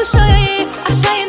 tus oídos, así.